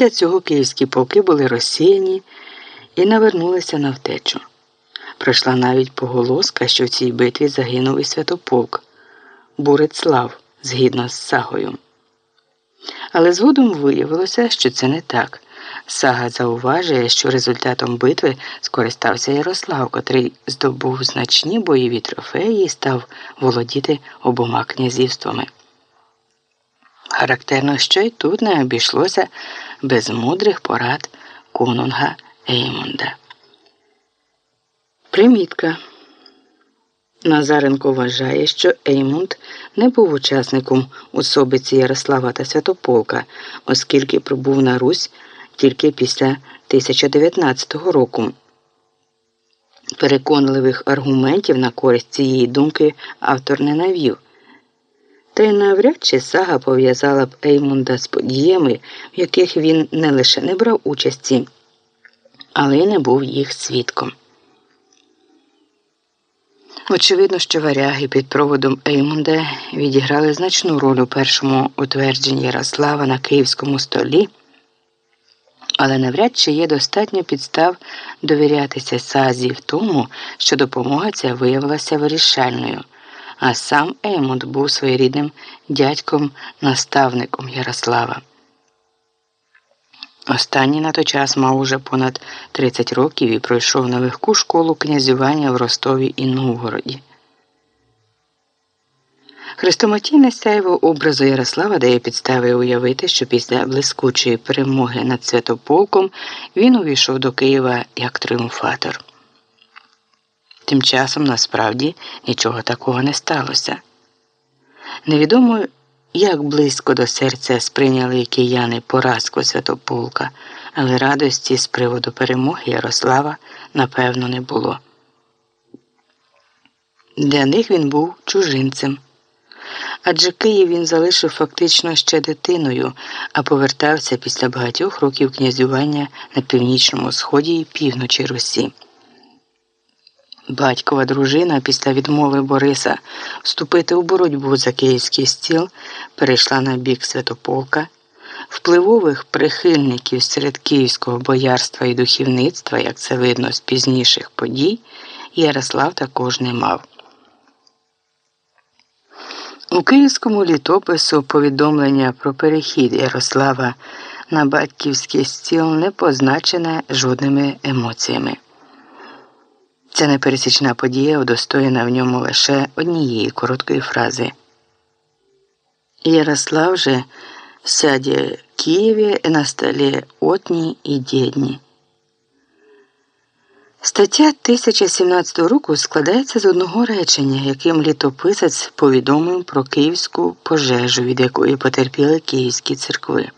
Після цього київські полки були розсіяні і навернулися на втечу. Пройшла навіть поголоска, що в цій битві загинув і святополк Бурецлав згідно з сагою. Але згодом виявилося, що це не так. Сага зауважує, що результатом битви скористався Ярослав, котрий здобув значні бойові трофеї і став володіти обома князівствами. Характерно, що й тут не обійшлося без мудрих порад конунга Еймунда. Примітка. Назаренко вважає, що Еймунд не був учасником особиці Ярослава та Святополка, оскільки прибув на Русь тільки після 1019 року. Переконливих аргументів на користь цієї думки автор не навів. Та й навряд чи сага пов'язала б Еймунда з подіями, в яких він не лише не брав участі, але й не був їх свідком. Очевидно, що варяги під проводом Еймунда відіграли значну роль у першому утвердженні Ярослава на київському столі, але навряд чи є достатньо підстав довірятися Сазі в тому, що допомога ця виявилася вирішальною, а сам Еймунд був своєрідним дядьком-наставником Ярослава. Останній на той час мав уже понад 30 років і пройшов на легку школу князювання в Ростові і Новгороді. Хрестоматійне сяйво образу Ярослава дає підстави уявити, що після блискучої перемоги над Святополком він увійшов до Києва як тріумфатор. Тим часом насправді нічого такого не сталося. Невідомо як близько до серця сприйняли кияни поразку святополка, але радості з приводу перемоги Ярослава напевно не було. Для них він був чужинцем. Адже Київ він залишив фактично ще дитиною, а повертався після багатьох років князювання на північному сході і півночі Русі. Батькова дружина після відмови Бориса вступити у боротьбу за київський стіл перейшла на бік Святополка. Впливових прихильників серед київського боярства і духовництва, як це видно з пізніших подій, Ярослав також не мав. У київському літопису повідомлення про перехід Ярослава на батьківський стіл не позначене жодними емоціями. Ця непересічна подія удостоєна в ньому лише однієї короткої фрази. Ярослав же сяде в Києві на столі отні і дєдні. Стаття 1017 року складається з одного речення, яким літописець повідомив про київську пожежу, від якої потерпіли київські церкви.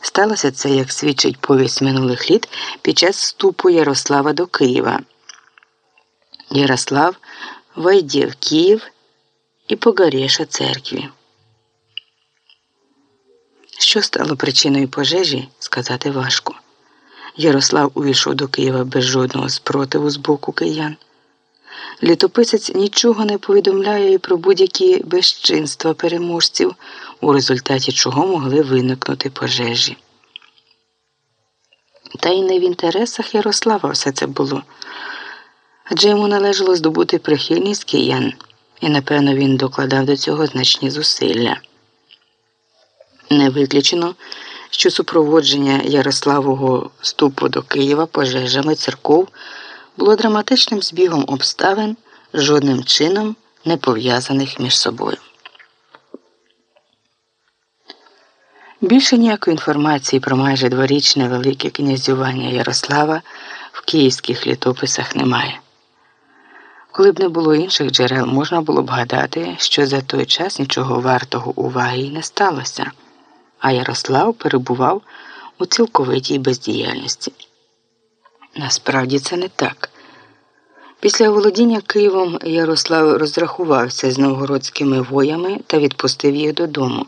Сталося це, як свідчить повість минулих літ, під час вступу Ярослава до Києва. Ярослав войде в Київ і погорєш о церкві. Що стало причиною пожежі, сказати важко. Ярослав увійшов до Києва без жодного спротиву з боку киян. Літописець нічого не повідомляє про будь-які безчинства переможців, у результаті чого могли виникнути пожежі. Та й не в інтересах Ярослава все це було адже йому належало здобути прихильність киян, і, напевно, він докладав до цього значні зусилля. Не виключено, що супроводження Ярославого ступу до Києва пожежами церков було драматичним збігом обставин, жодним чином не пов'язаних між собою. Більше ніякої інформації про майже дворічне велике князювання Ярослава в київських літописах немає. Коли б не було інших джерел, можна було б гадати, що за той час нічого вартого уваги й не сталося, а Ярослав перебував у цілковитій бездіяльності. Насправді це не так. Після володіння Києвом Ярослав розрахувався з новгородськими воями та відпустив їх додому.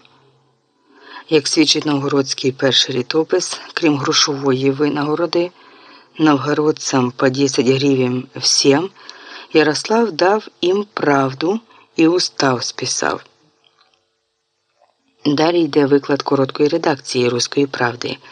Як свідчить новгородський перший літопис, крім грошової винагороди, новгородцям по 10 гривень всім – Ярослав дав їм правду і устав списав. Далі йде виклад короткої редакції Руської правди.